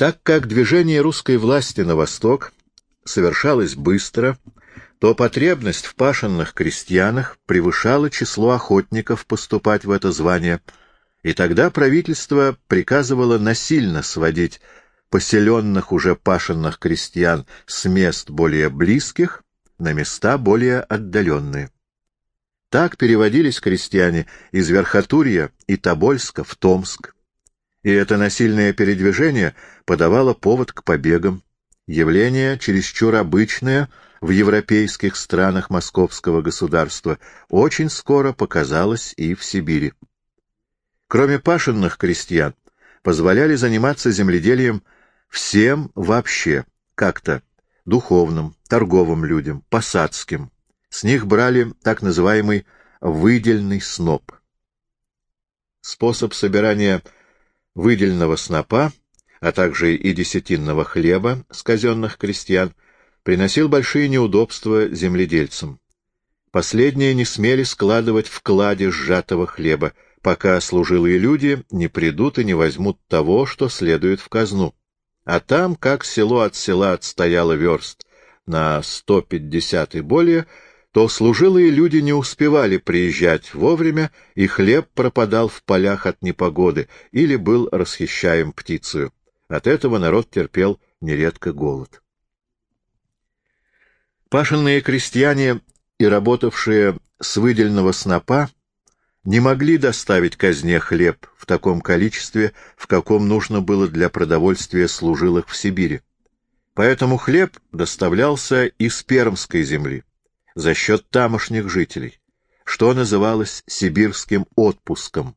Так как движение русской власти на восток совершалось быстро, то потребность в пашенных крестьянах превышала число охотников поступать в это звание, и тогда правительство приказывало насильно сводить поселенных уже пашенных крестьян с мест более близких на места более отдаленные. Так переводились крестьяне из Верхотурья и Тобольска в Томск, и это насильное передвижение подавало повод к побегам, явление чересчур обычное в европейских странах московского государства, очень скоро показалось и в Сибири. Кроме пашенных крестьян, позволяли заниматься земледелием всем вообще, как-то духовным, торговым людям, посадским. С них брали так называемый выдельный сноп. Способ собирания выдельного снопа, а также и десятинного хлеба с казенных крестьян, приносил большие неудобства земледельцам. Последние не смели складывать в кладе сжатого хлеба, пока служилые люди не придут и не возьмут того, что следует в казну. А там, как село от села отстояло верст на сто пятьдесят и более, то служилые люди не успевали приезжать вовремя, и хлеб пропадал в полях от непогоды или был расхищаем птицею. От этого народ терпел нередко голод. Пашенные крестьяне и работавшие с выдельного снопа не могли доставить казне хлеб в таком количестве, в каком нужно было для продовольствия служилых в Сибири. Поэтому хлеб доставлялся из Пермской земли за счет тамошних жителей, что называлось сибирским отпуском.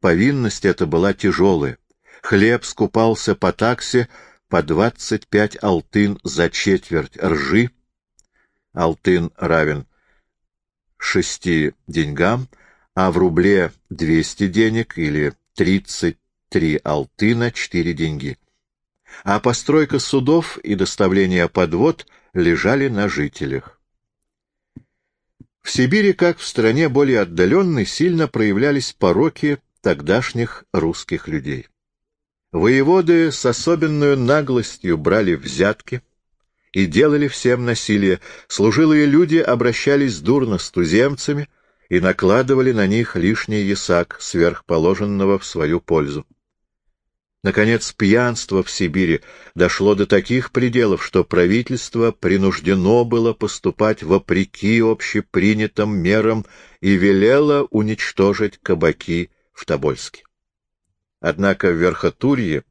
Повинность эта была тяжелая. Хлеб скупался по таксе по 25 алтын за четверть ржи. Алтын равен шести деньгам — а в рубле 200 денег или 33 алтына 4 деньги. А постройка судов и доставление подвод лежали на жителях. В Сибири, как в стране более отдаленной, сильно проявлялись пороки тогдашних русских людей. Воеводы с особенной наглостью брали взятки и делали всем насилие, служилые люди обращались дурно с туземцами, и накладывали на них лишний ясак, сверхположенного в свою пользу. Наконец, пьянство в Сибири дошло до таких пределов, что правительство принуждено было поступать вопреки общепринятым мерам и велело уничтожить кабаки в Тобольске. Однако в Верхотурье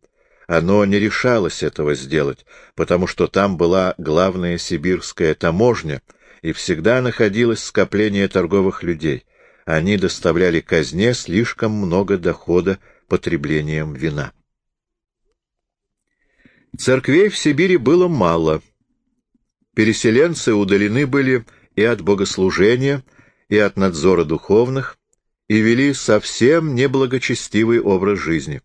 оно не решалось этого сделать, потому что там была главная сибирская таможня — и всегда находилось скопление торговых людей. Они доставляли казне слишком много дохода потреблением вина. Церквей в Сибири было мало. Переселенцы удалены были и от богослужения, и от надзора духовных, и вели совсем неблагочестивый образ жизни.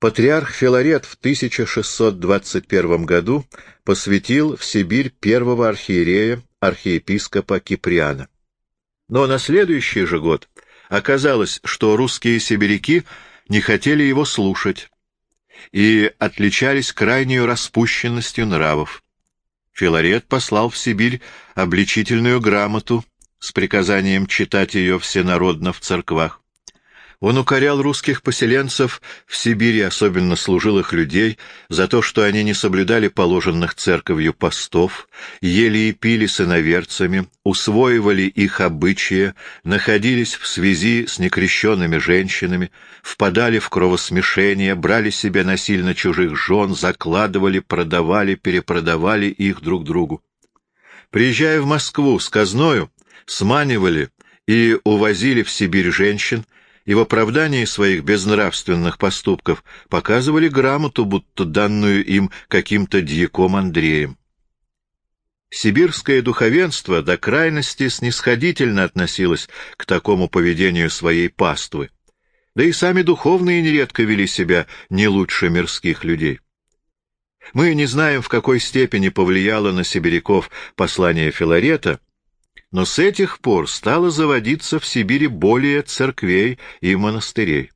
Патриарх Филарет в 1621 году посвятил в Сибирь первого архиерея, архиепископа Киприана. Но на следующий же год оказалось, что русские сибиряки не хотели его слушать и отличались крайней распущенностью нравов. Филарет послал в Сибирь обличительную грамоту с приказанием читать ее всенародно в церквах. Он укорял русских поселенцев в Сибири, особенно служилых людей, за то, что они не соблюдали положенных церковью постов, ели и пили с иноверцами, усвоивали их обычаи, находились в связи с некрещенными женщинами, впадали в кровосмешение, брали себе насильно чужих жен, закладывали, продавали, перепродавали их друг другу. Приезжая в Москву с казною, сманивали и увозили в Сибирь женщин, и в оправдании своих безнравственных поступков показывали грамоту, будто данную им каким-то дьяком Андреем. Сибирское духовенство до крайности снисходительно относилось к такому поведению своей паствы, да и сами духовные нередко вели себя не лучше мирских людей. Мы не знаем, в какой степени повлияло на сибиряков послание Филарета, но с этих пор стало заводиться в Сибири более церквей и монастырей.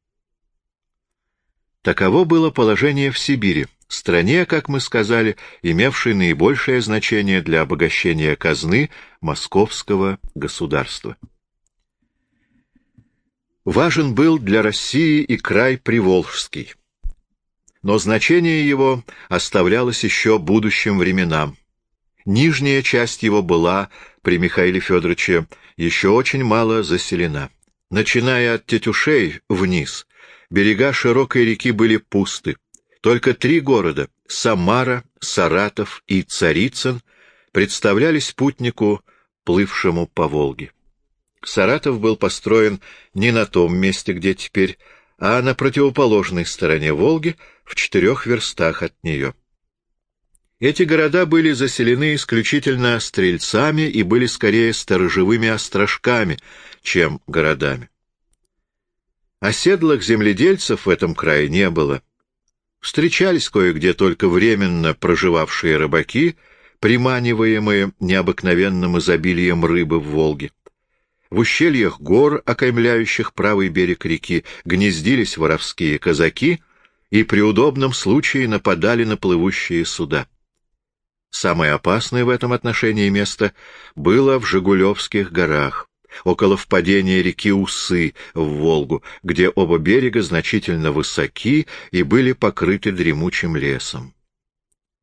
Таково было положение в Сибири, стране, как мы сказали, имевшей наибольшее значение для обогащения казны московского государства. Важен был для России и край Приволжский, но значение его оставлялось еще будущим временам. Нижняя часть его была при Михаиле Федоровиче еще очень мало заселена. Начиная от Тетюшей вниз, берега широкой реки были пусты. Только три города — Самара, Саратов и Царицын — представлялись путнику, плывшему по Волге. Саратов был построен не на том месте, где теперь, а на противоположной стороне Волги, в четырех верстах от нее. Эти города были заселены исключительно стрельцами и были скорее сторожевыми острожками, чем городами. Оседлых земледельцев в этом крае не было. Встречались кое-где только временно проживавшие рыбаки, приманиваемые необыкновенным изобилием рыбы в Волге. В ущельях гор, окаймляющих правый берег реки, гнездились воровские казаки и при удобном случае нападали на плывущие суда. Самое опасное в этом отношении место было в Жигулевских горах, около впадения реки Усы в Волгу, где оба берега значительно высоки и были покрыты дремучим лесом.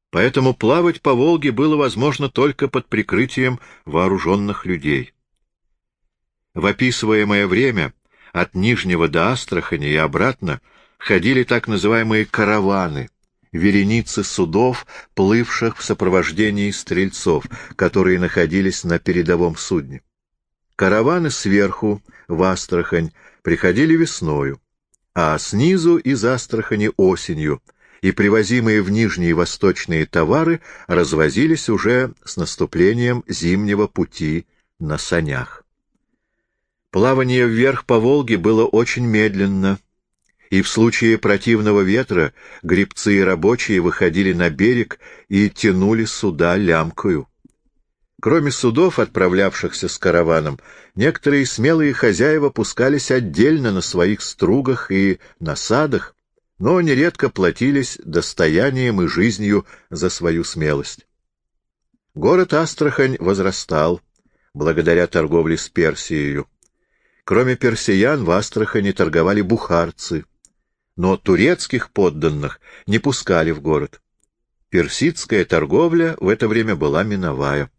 Поэтому плавать по Волге было возможно только под прикрытием вооруженных людей. В описываемое время от Нижнего до Астрахани и обратно ходили так называемые караваны — вереницы судов, плывших в сопровождении стрельцов, которые находились на передовом судне. Караваны сверху, в Астрахань, приходили весною, а снизу из Астрахани осенью, и привозимые в нижние восточные товары развозились уже с наступлением зимнего пути на санях. Плавание вверх по Волге было очень медленно, и в случае противного ветра гребцы и рабочие выходили на берег и тянули суда лямкою. Кроме судов, отправлявшихся с караваном, некоторые смелые хозяева пускались отдельно на своих стругах и насадах, но нередко платились достоянием и жизнью за свою смелость. Город Астрахань возрастал благодаря торговле с Персией. Кроме персиян в Астрахани торговали бухарцы, но турецких подданных не пускали в город. Персидская торговля в это время была миновая.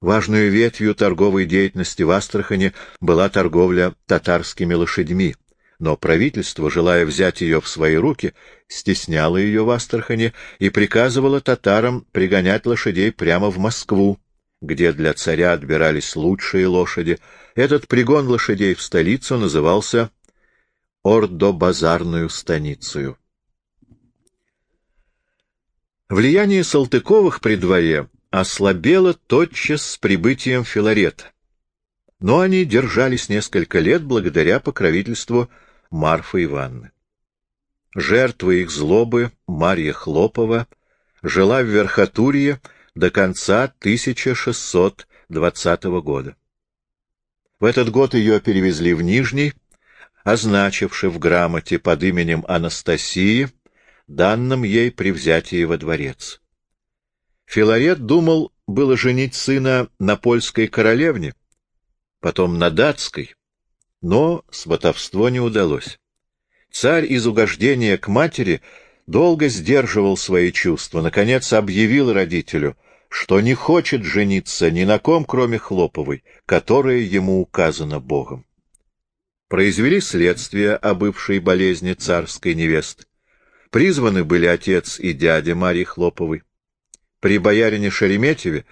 Важную ветвью торговой деятельности в Астрахани была торговля татарскими лошадьми, но правительство, желая взять ее в свои руки, стесняло ее в Астрахани и приказывало татарам пригонять лошадей прямо в Москву, где для царя отбирались лучшие лошади. Этот пригон лошадей в столицу назывался ордо-базарную станицу. Влияние Салтыковых при дворе ослабело тотчас с прибытием Филарета, но они держались несколько лет благодаря покровительству Марфы Ивановны. Жертва их злобы, Марья Хлопова, жила в Верхотурье до конца 1620 года. В этот год ее перевезли в Нижний, означивши в грамоте под именем Анастасии, данным ей при взятии во дворец. Филарет думал было женить сына на польской королевне, потом на датской, но сватовство не удалось. Царь из угождения к матери долго сдерживал свои чувства, наконец объявил родителю, что не хочет жениться ни на ком, кроме Хлоповой, которая ему указана Богом произвели следствие о бывшей болезни царской невесты. Призваны были отец и дядя Марии Хлоповой. При боярине Шереметьеве,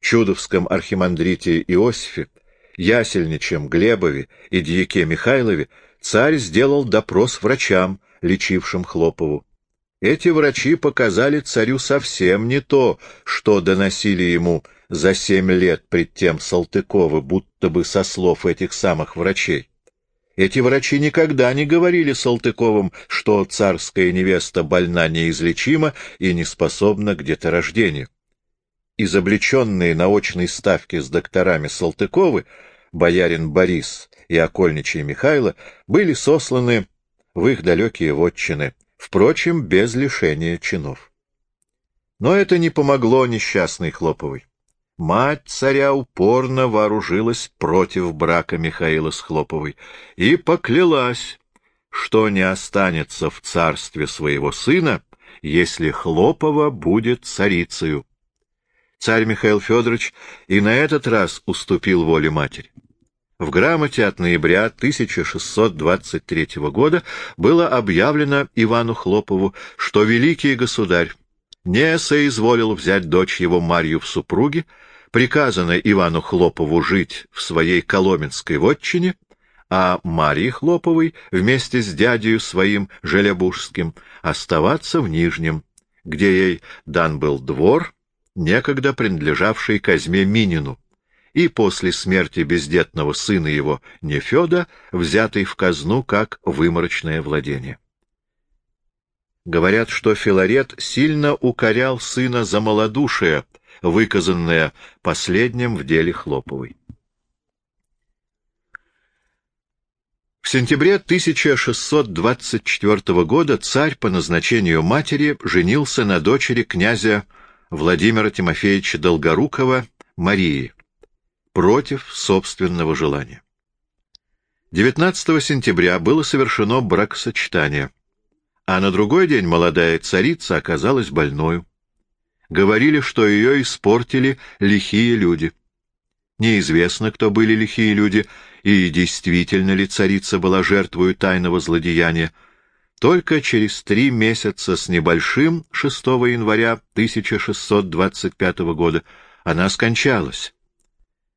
чудовском архимандрите Иосифе, ясельничем Глебове и дьяке Михайлове царь сделал допрос врачам, лечившим Хлопову. Эти врачи показали царю совсем не то, что доносили ему за семь лет пред тем Салтыковы, будто бы со слов этих самых врачей. Эти врачи никогда не говорили Салтыковым, что царская невеста больна неизлечимо и не способна к деторождению. Изобличенные на очной ставке с докторами Салтыковы, боярин Борис и окольничий Михайло, были сосланы в их далекие вотчины, впрочем, без лишения чинов. Но это не помогло несчастной Хлоповой. Мать царя упорно вооружилась против брака Михаила с Хлоповой и поклялась, что не останется в царстве своего сына, если Хлопова будет царицею. Царь Михаил Федорович и на этот раз уступил воле матери. В грамоте от ноября 1623 года было объявлено Ивану Хлопову, что великий государь не соизволил взять дочь его Марью в супруги, приказано Ивану Хлопову жить в своей коломенской вотчине, а Марии Хлоповой вместе с дядей своим Желябужским оставаться в Нижнем, где ей дан был двор, некогда принадлежавший Казьме Минину, и после смерти бездетного сына его Нефеда, взятый в казну как выморочное владение. Говорят, что Филарет сильно укорял сына за малодушие, выказанное последним в деле Хлоповой. В сентябре 1624 года царь по назначению матери женился на дочери князя Владимира Тимофеевича Долгорукова Марии против собственного желания. 19 сентября было совершено бракосочетание — а на другой день молодая царица оказалась больною. Говорили, что ее испортили лихие люди. Неизвестно, кто были лихие люди, и действительно ли царица была жертвою тайного злодеяния. Только через три месяца с небольшим, 6 января 1625 года, она скончалась.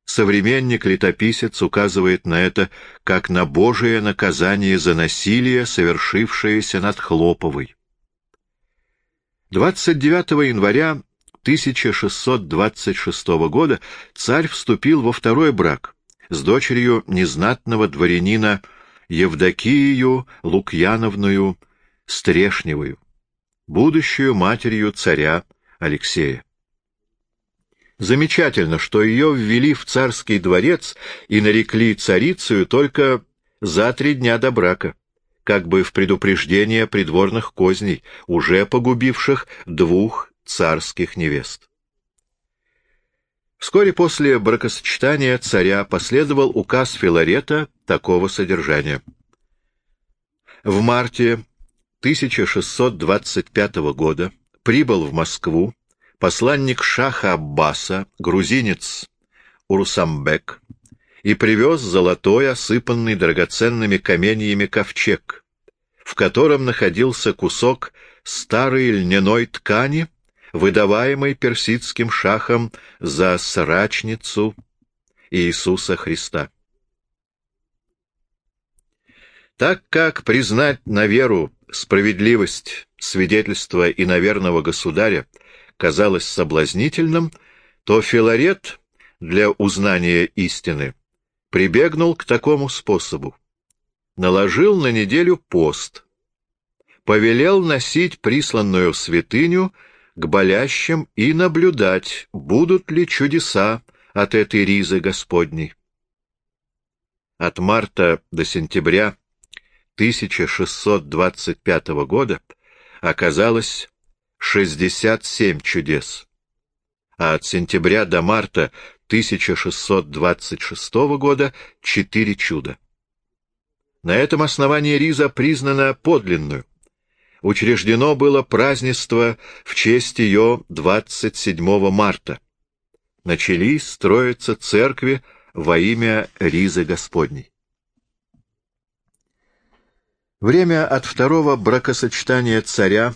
Современник-летописец указывает на это как на Божие наказание за насилие, совершившееся над Хлоповой. 29 января 1626 года царь вступил во второй брак с дочерью незнатного дворянина Евдокию Лукьяновную Стрешневую, будущую матерью царя Алексея. Замечательно, что ее ввели в царский дворец и нарекли царицею только за три дня до брака, как бы в предупреждение придворных козней, уже погубивших двух царских невест. Вскоре после бракосочетания царя последовал указ Филарета такого содержания. В марте 1625 года прибыл в Москву посланник Шаха Аббаса, грузинец Урусамбек, и привез золотой, осыпанный драгоценными каменьями ковчег, в котором находился кусок старой льняной ткани, выдаваемой персидским шахом за срачницу Иисуса Христа. Так как признать на веру справедливость свидетельства иноверного государя казалось соблазнительным, то Филарет для узнания истины прибегнул к такому способу. Наложил на неделю пост, повелел носить присланную святыню к болящим и наблюдать, будут ли чудеса от этой ризы Господней. От марта до сентября 1625 года оказалось 67 чудес, а от сентября до марта 1626 года — четыре чуда. На этом основании Риза признана подлинную. Учреждено было празднество в честь ее 27 марта. Начались строиться церкви во имя Ризы Господней. Время от второго бракосочетания царя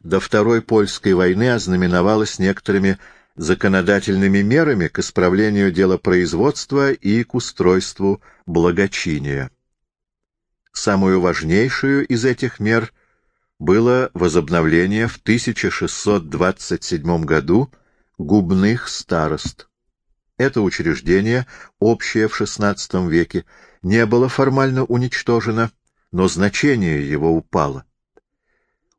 до Второй Польской войны ознаменовалось некоторыми законодательными мерами к исправлению делопроизводства и к устройству благочиния. Самую важнейшую из этих мер было возобновление в 1627 году губных старост. Это учреждение, общее в XVI веке, не было формально уничтожено, но значение его упало.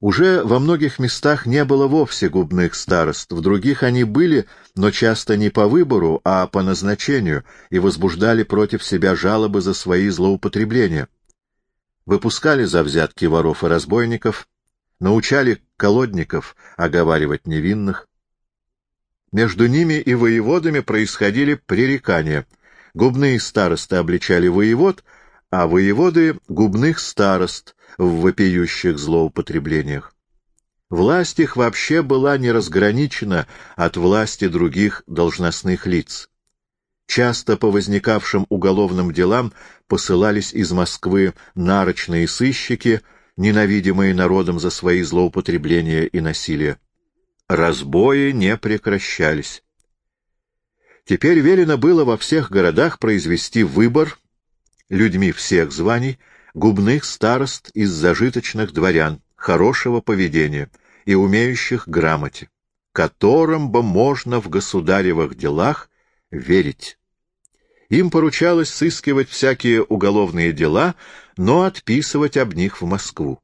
Уже во многих местах не было вовсе губных старост, в других они были, но часто не по выбору, а по назначению, и возбуждали против себя жалобы за свои злоупотребления. Выпускали за взятки воров и разбойников, научали колодников оговаривать невинных. Между ними и воеводами происходили пререкания. Губные старосты обличали воевод, а воеводы — губных старост в вопиющих злоупотреблениях. Власть их вообще была не разграничена от власти других должностных лиц. Часто по возникавшим уголовным делам посылались из Москвы нарочные сыщики, ненавидимые народом за свои злоупотребления и насилие. Разбои не прекращались. Теперь велено было во всех городах произвести выбор людьми всех званий, губных старост из зажиточных дворян, хорошего поведения и умеющих грамоте, которым бы можно в государевых делах верить. Им поручалось сыскивать всякие уголовные дела, но отписывать об них в Москву.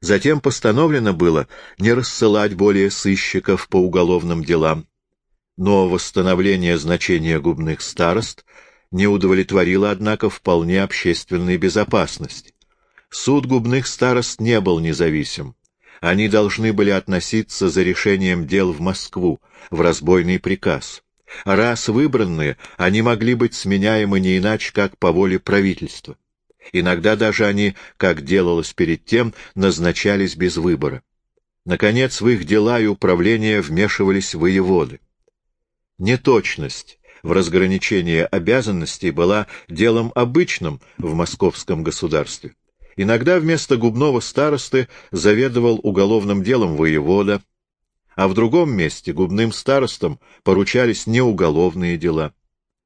Затем постановлено было не рассылать более сыщиков по уголовным делам, но восстановление значения губных старост не удовлетворило, однако, вполне общественной безопасности. Суд губных старост не был независим. Они должны были относиться за решением дел в Москву, в разбойный приказ. Раз выбранные, они могли быть сменяемы не иначе, как по воле правительства. Иногда даже они, как делалось перед тем, назначались без выбора. Наконец, в их дела и управление вмешивались воеводы. Неточность в разграничении обязанностей была делом обычным в московском государстве. Иногда вместо губного старосты заведовал уголовным делом воевода, а в другом месте губным старостам поручались неуголовные дела.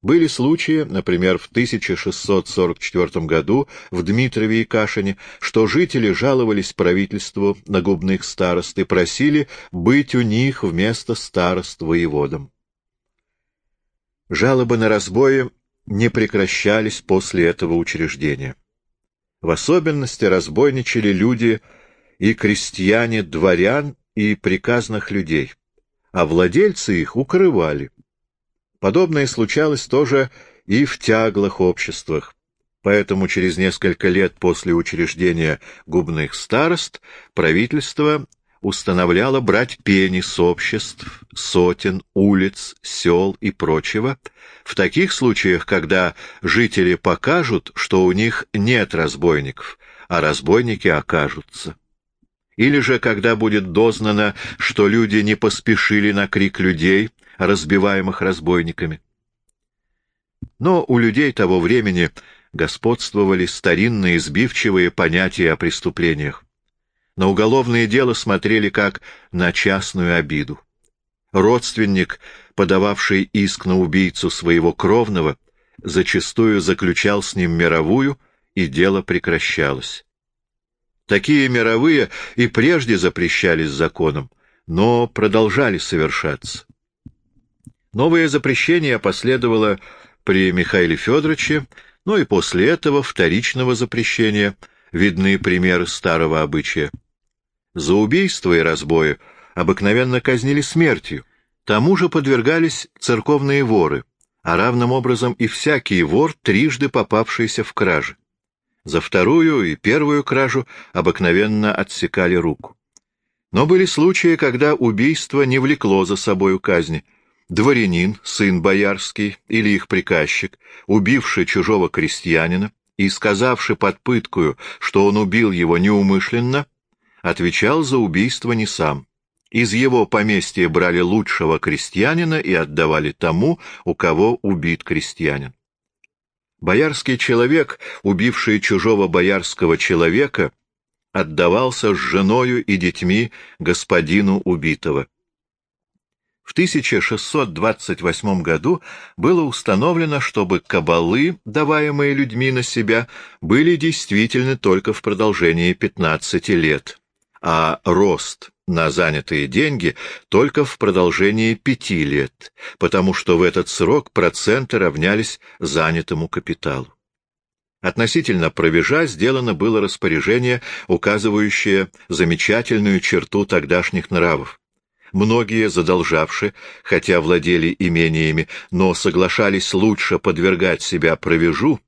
Были случаи, например, в 1644 году в Дмитрове и Кашине, что жители жаловались правительству на губных старост и просили быть у них вместо старост воеводом. Жалобы на разбои не прекращались после этого учреждения. В особенности разбойничали люди и крестьяне дворян и приказных людей, а владельцы их укрывали. Подобное случалось тоже и в тяглых обществах, поэтому через несколько лет после учреждения губных старост правительство установляло брать пени с обществ, сотен, улиц, сел и прочего, в таких случаях, когда жители покажут, что у них нет разбойников, а разбойники окажутся или же когда будет дознано, что люди не поспешили на крик людей, разбиваемых разбойниками. Но у людей того времени господствовали старинные сбивчивые понятия о преступлениях. На уголовное дело смотрели как на частную обиду. Родственник, подававший иск на убийцу своего кровного, зачастую заключал с ним мировую, и дело прекращалось. Такие мировые и прежде запрещались законом, но продолжали совершаться. Новое запрещение последовало при Михаиле Федоровиче, но и после этого вторичного запрещения видны примеры старого обычая. За убийство и разбои обыкновенно казнили смертью, тому же подвергались церковные воры, а равным образом и всякий вор, трижды попавшийся в краже. За вторую и первую кражу обыкновенно отсекали руку. Но были случаи, когда убийство не влекло за собою казни. Дворянин, сын боярский или их приказчик, убивший чужого крестьянина и сказавший под пыткою, что он убил его неумышленно, отвечал за убийство не сам. Из его поместья брали лучшего крестьянина и отдавали тому, у кого убит крестьянин. Боярский человек, убивший чужого боярского человека, отдавался с женою и детьми господину убитого. В 1628 году было установлено, чтобы кабалы, даваемые людьми на себя, были действительны только в продолжении 15 лет, а рост на занятые деньги только в продолжении пяти лет, потому что в этот срок проценты равнялись занятому капиталу. Относительно провежа сделано было распоряжение, указывающее замечательную черту тогдашних нравов. Многие задолжавшие, хотя владели имениями, но соглашались лучше подвергать себя провежу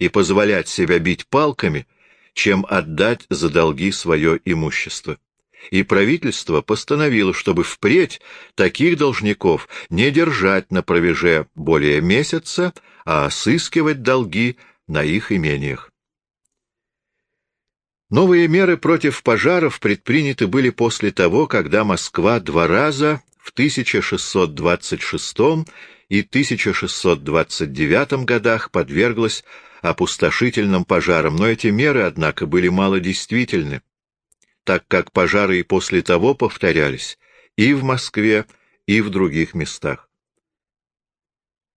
и позволять себя бить палками, чем отдать за долги свое имущество. И правительство постановило, чтобы впредь таких должников не держать на провеже более месяца, а сыскивать долги на их имениях. Новые меры против пожаров предприняты были после того, когда Москва два раза в 1626 и 1629 годах подверглась опустошительным пожарам, но эти меры, однако, были малодействительны, так как пожары и после того повторялись и в Москве, и в других местах.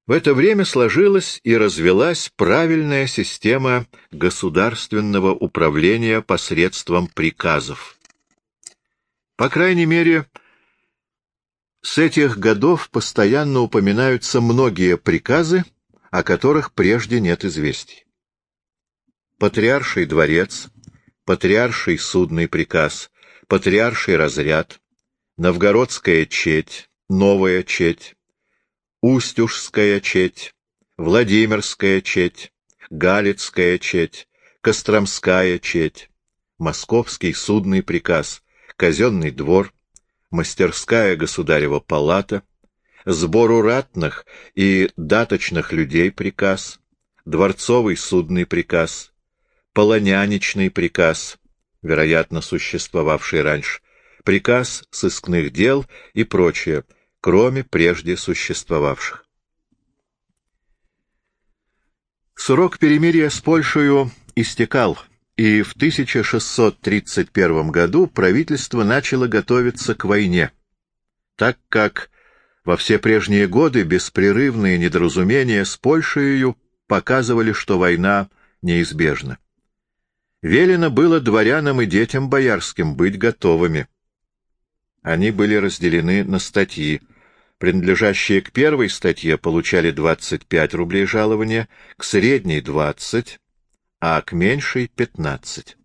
В это время сложилась и развелась правильная система государственного управления посредством приказов. По крайней мере, с этих годов постоянно упоминаются многие приказы, о которых прежде нет известий. Патриарший дворец, патриарший судный приказ, патриарший разряд, новгородская четь, новая четь, Устюжская четь, Владимирская четь, Галицкая четь, Костромская четь, Московский судный приказ, Казенный двор, Мастерская государева палата, Сбору ратных и даточных людей приказ, Дворцовый судный приказ, Полоняничный приказ, вероятно, существовавший раньше, приказ сыскных дел и прочее — кроме прежде существовавших. Срок перемирия с Польшей истекал, и в 1631 году правительство начало готовиться к войне, так как во все прежние годы беспрерывные недоразумения с Польшей показывали, что война неизбежна. Велено было дворянам и детям боярским быть готовыми. Они были разделены на статьи принадлежащие к первой статье, получали 25 рублей жалования, к средней — 20, а к меньшей — 15.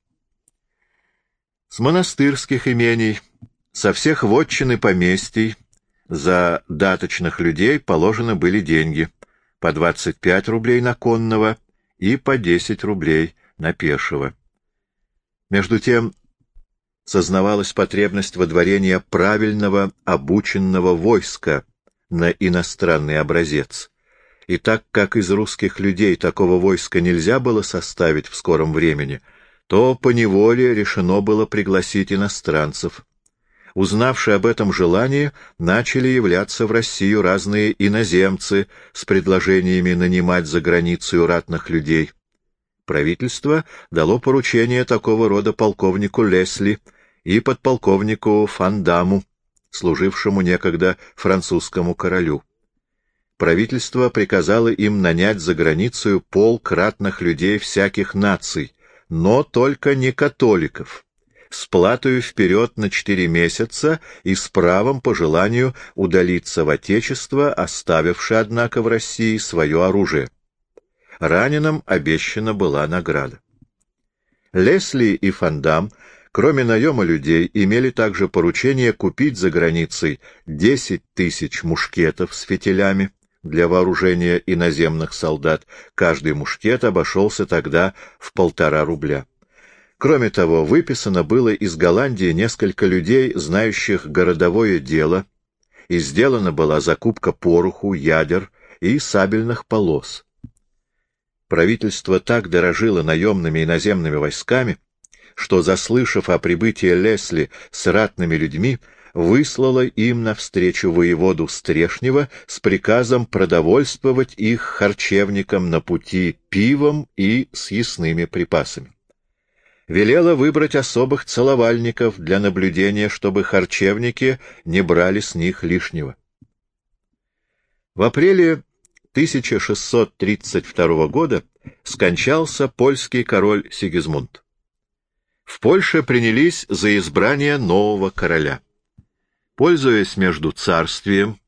С монастырских имений, со всех вотчин и поместий за даточных людей положены были деньги по 25 рублей на конного и по 10 рублей на пешего. Между тем, сознавалась потребность водворения правильного обученного войска на иностранный образец. И так как из русских людей такого войска нельзя было составить в скором времени, то поневоле решено было пригласить иностранцев. Узнавшие об этом желании, начали являться в Россию разные иноземцы с предложениями нанимать за границу ратных людей. Правительство дало поручение такого рода полковнику Лесли — и подполковнику Фандаму, служившему некогда французскому королю. Правительство приказало им нанять за границу полк ратных людей всяких наций, но только не католиков, с платою вперед на четыре месяца и с правом по желанию удалиться в Отечество, оставившее, однако, в России свое оружие. Раненым обещана была награда. Лесли и Фандам Кроме наема людей, имели также поручение купить за границей 10 тысяч мушкетов с фитилями для вооружения иноземных солдат. Каждый мушкет обошелся тогда в полтора рубля. Кроме того, выписано было из Голландии несколько людей, знающих городовое дело, и сделана была закупка пороху, ядер и сабельных полос. Правительство так дорожило наемными иноземными войсками, что, заслышав о прибытии Лесли с ратными людьми, выслала им навстречу воеводу Стрешнева с приказом продовольствовать их харчевникам на пути пивом и съестными припасами. Велела выбрать особых целовальников для наблюдения, чтобы харчевники не брали с них лишнего. В апреле 1632 года скончался польский король Сигизмунд в Польше принялись за избрание нового короля. Пользуясь между царствием,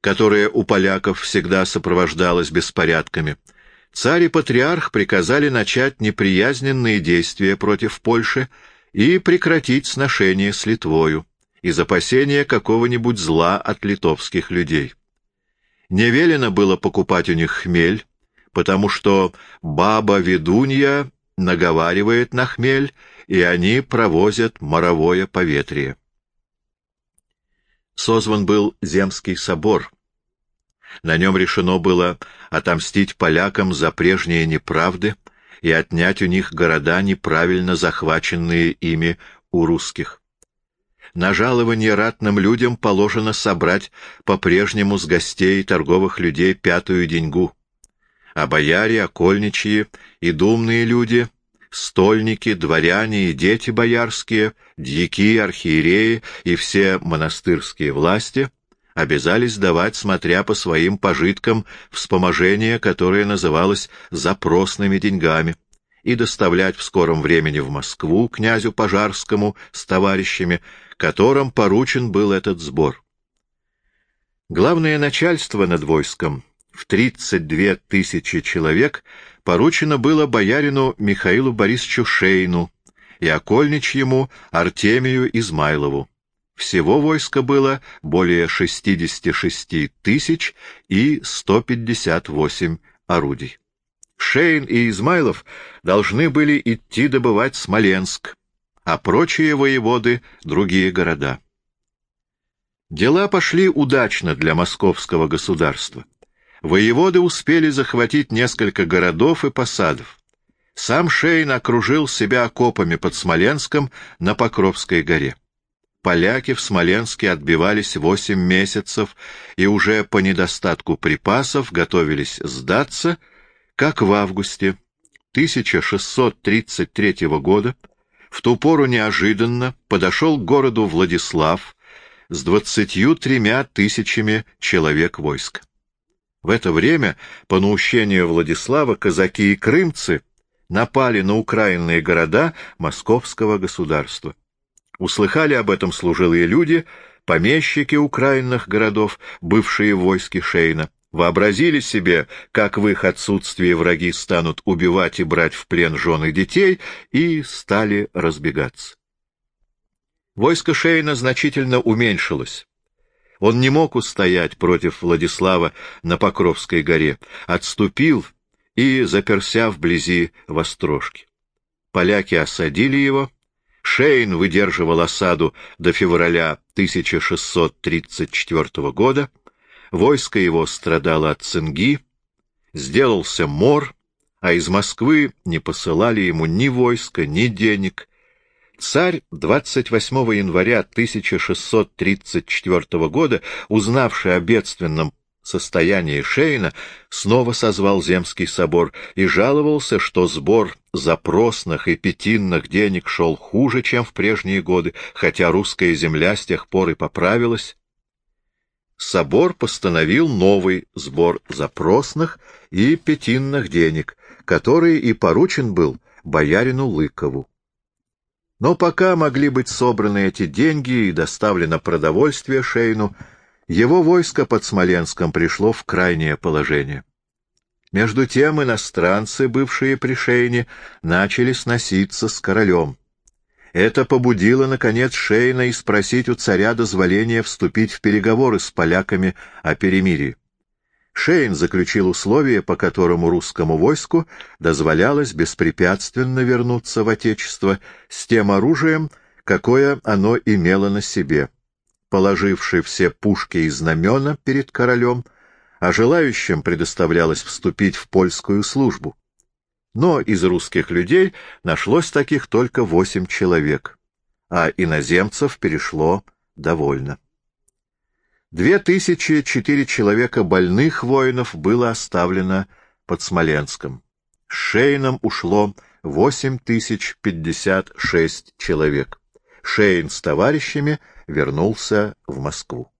которое у поляков всегда сопровождалось беспорядками, царь и патриарх приказали начать неприязненные действия против Польши и прекратить сношение с Литвою из опасения какого-нибудь зла от литовских людей. Не велено было покупать у них хмель, потому что баба-ведунья наговаривает на хмель, и они провозят моровое поветрие. Созван был Земский собор. На нем решено было отомстить полякам за прежние неправды и отнять у них города, неправильно захваченные ими у русских. На жалование ратным людям положено собрать по-прежнему с гостей торговых людей пятую деньгу. А бояре, окольничьи и думные люди, стольники, дворяне и дети боярские, дьяки, архиереи и все монастырские власти обязались давать, смотря по своим пожиткам, вспоможение, которое называлось «запросными деньгами», и доставлять в скором времени в Москву князю Пожарскому с товарищами, которым поручен был этот сбор. Главное начальство над войском в 32 тысячи человек поручено было боярину Михаилу Борисовичу Шейну и окольничьему Артемию Измайлову. Всего войска было более 66 тысяч и 158 орудий. Шейн и Измайлов должны были идти добывать Смоленск, а прочие воеводы — другие города. Дела пошли удачно для московского государства. Воеводы успели захватить несколько городов и посадов. Сам Шейн окружил себя окопами под Смоленском на Покровской горе. Поляки в Смоленске отбивались восемь месяцев и уже по недостатку припасов готовились сдаться — как в августе 1633 года в ту пору неожиданно подошел к городу Владислав с двадцатью тремя тысячами человек войск. В это время, по наущению Владислава, казаки и крымцы напали на украинные города московского государства. Услыхали об этом служилые люди, помещики украинных городов, бывшие в войске Шейна вообразили себе, как в их отсутствии враги станут убивать и брать в плен жены детей, и стали разбегаться. Войско Шейна значительно уменьшилось. Он не мог устоять против Владислава на Покровской горе, отступил и заперся вблизи Вострожки. Поляки осадили его, Шейн выдерживал осаду до февраля 1634 года, Войско его страдало от цинги, сделался мор, а из Москвы не посылали ему ни войска, ни денег. Царь 28 января 1634 года, узнавший о бедственном состоянии Шейна, снова созвал Земский собор и жаловался, что сбор запросных и пятинных денег шел хуже, чем в прежние годы, хотя русская земля с тех пор и поправилась собор постановил новый сбор запросных и пятинных денег, который и поручен был боярину Лыкову. Но пока могли быть собраны эти деньги и доставлено продовольствие Шейну, его войско под Смоленском пришло в крайнее положение. Между тем иностранцы, бывшие при Шейне, начали сноситься с королем. Это побудило, наконец, Шейна и спросить у царя дозволения вступить в переговоры с поляками о перемирии. Шейн заключил условие, по которому русскому войску дозволялось беспрепятственно вернуться в Отечество с тем оружием, какое оно имело на себе, положивший все пушки и знамена перед королем, а желающим предоставлялось вступить в польскую службу но из русских людей нашлось таких только восемь человек, а иноземцев перешло довольно. Две тысячи четыре человека больных воинов было оставлено под Смоленском. С Шейном ушло восемь тысяч пятьдесят шесть человек. Шейн с товарищами вернулся в Москву.